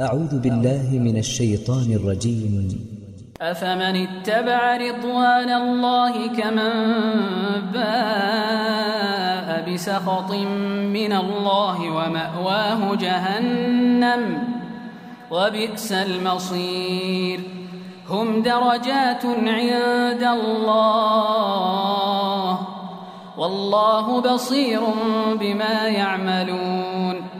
أعوذ بالله من الشيطان الرجيم. أفمن اتبع رضوان الله كمن باء بسخط من الله ومأواه جهنم وبئس المصير. هم درجات عند الله. والله بصير بما يعملون.